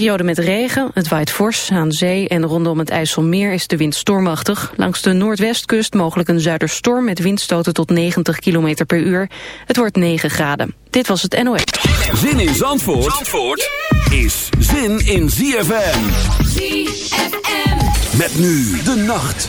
Periode met regen, het waait fors aan zee en rondom het IJsselmeer is de wind stormachtig. Langs de noordwestkust mogelijk een zuiderstorm met windstoten tot 90 km per uur. Het wordt 9 graden. Dit was het NOS. Zin in Zandvoort, Zandvoort is zin in ZFM. ZFM. Met nu de nacht.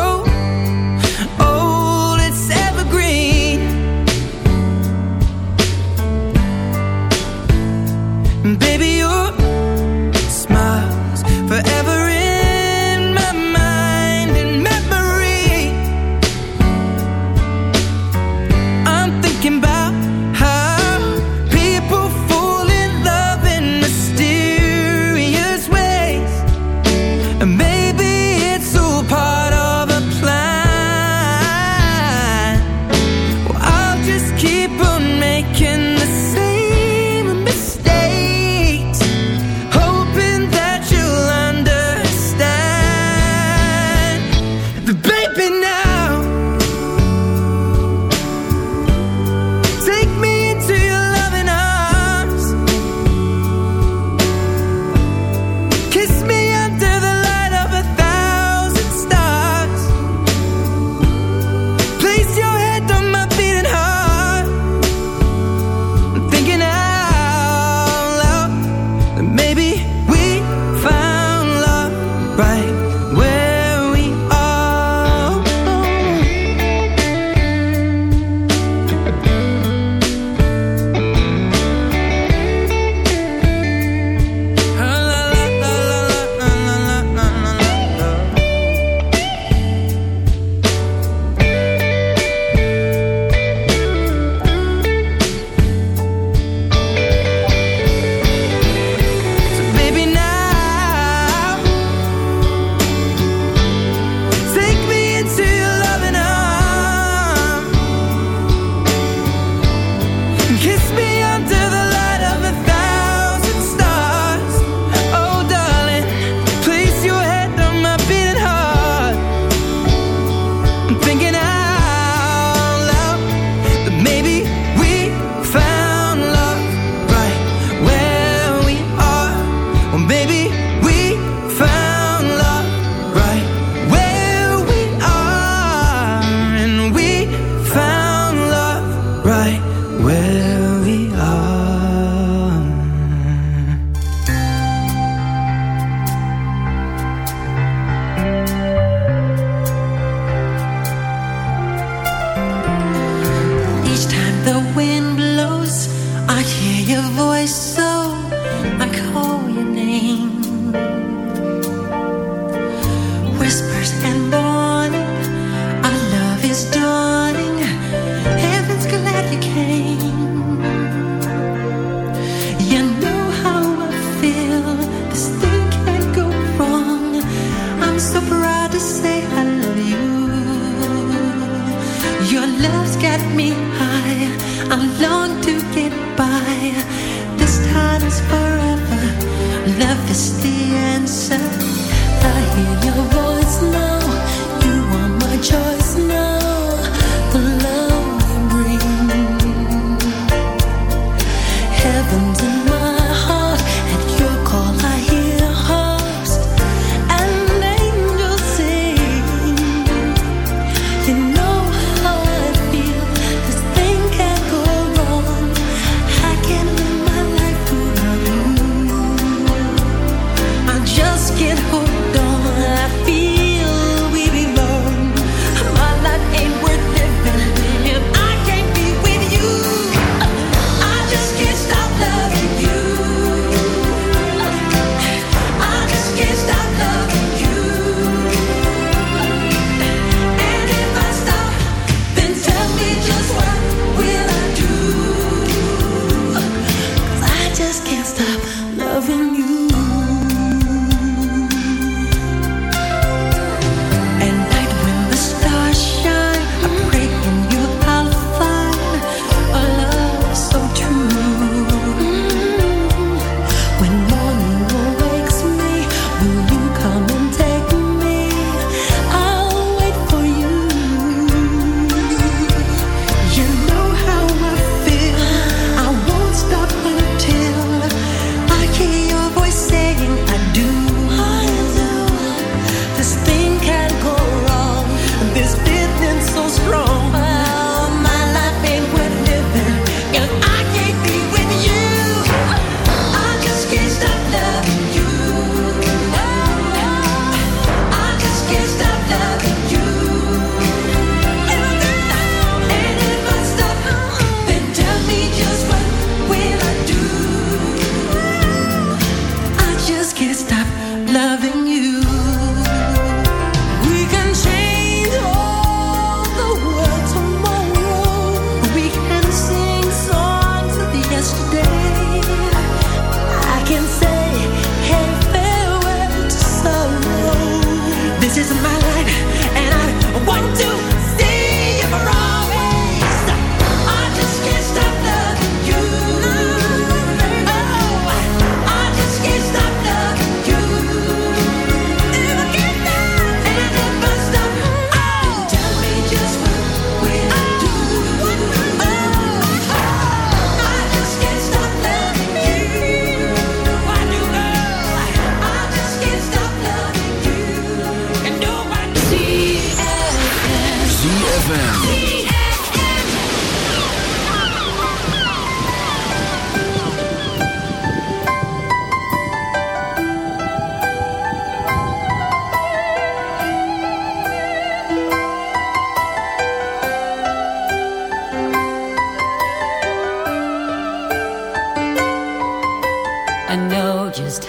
the wind.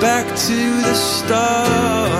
back to the start.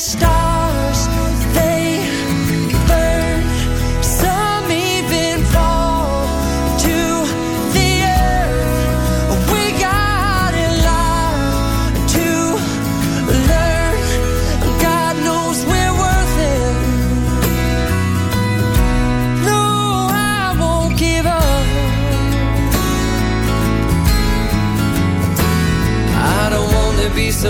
Stars,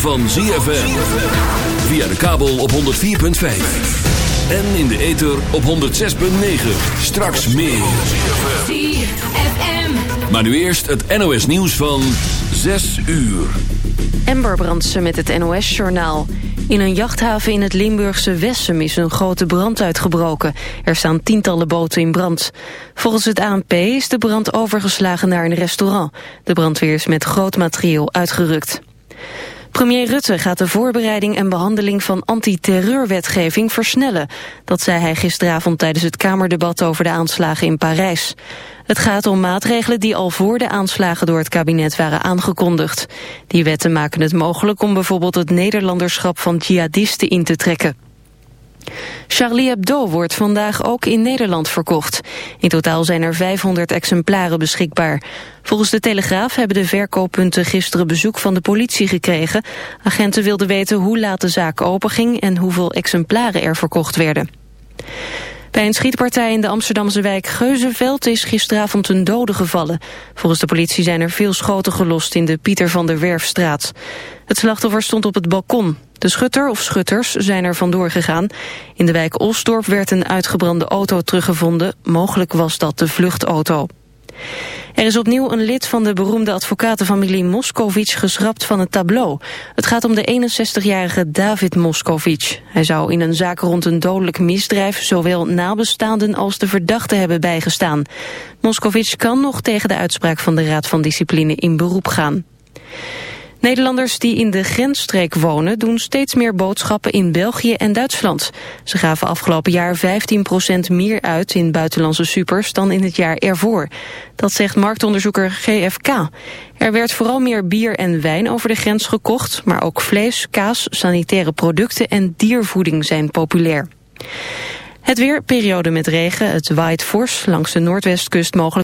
van ZFM. Via de kabel op 104.5. En in de ether op 106.9. Straks meer. ZFM. Maar nu eerst het NOS nieuws van 6 uur. Amber Brandsen met het NOS-journaal. In een jachthaven in het Limburgse Wessem is een grote brand uitgebroken. Er staan tientallen boten in brand. Volgens het ANP is de brand overgeslagen naar een restaurant. De brandweer is met groot materieel uitgerukt. Premier Rutte gaat de voorbereiding en behandeling van antiterreurwetgeving versnellen. Dat zei hij gisteravond tijdens het Kamerdebat over de aanslagen in Parijs. Het gaat om maatregelen die al voor de aanslagen door het kabinet waren aangekondigd. Die wetten maken het mogelijk om bijvoorbeeld het Nederlanderschap van jihadisten in te trekken. Charlie Hebdo wordt vandaag ook in Nederland verkocht. In totaal zijn er 500 exemplaren beschikbaar. Volgens de Telegraaf hebben de verkooppunten gisteren bezoek van de politie gekregen. Agenten wilden weten hoe laat de zaak openging en hoeveel exemplaren er verkocht werden. Bij een schietpartij in de Amsterdamse wijk Geuzenveld is gisteravond een dode gevallen. Volgens de politie zijn er veel schoten gelost in de Pieter van der Werfstraat. Het slachtoffer stond op het balkon. De schutter of schutters zijn er vandoor gegaan. In de wijk Osdorp werd een uitgebrande auto teruggevonden. Mogelijk was dat de vluchtauto. Er is opnieuw een lid van de beroemde advocatenfamilie Moscovic geschrapt van het tableau. Het gaat om de 61-jarige David Moscovic. Hij zou in een zaak rond een dodelijk misdrijf zowel nabestaanden als de verdachte hebben bijgestaan. Moscovic kan nog tegen de uitspraak van de Raad van Discipline in beroep gaan. Nederlanders die in de grensstreek wonen doen steeds meer boodschappen in België en Duitsland. Ze gaven afgelopen jaar 15% meer uit in buitenlandse supers dan in het jaar ervoor. Dat zegt marktonderzoeker GFK. Er werd vooral meer bier en wijn over de grens gekocht, maar ook vlees, kaas, sanitaire producten en diervoeding zijn populair. Het weer, periode met regen, het waait fors langs de noordwestkust mogelijk.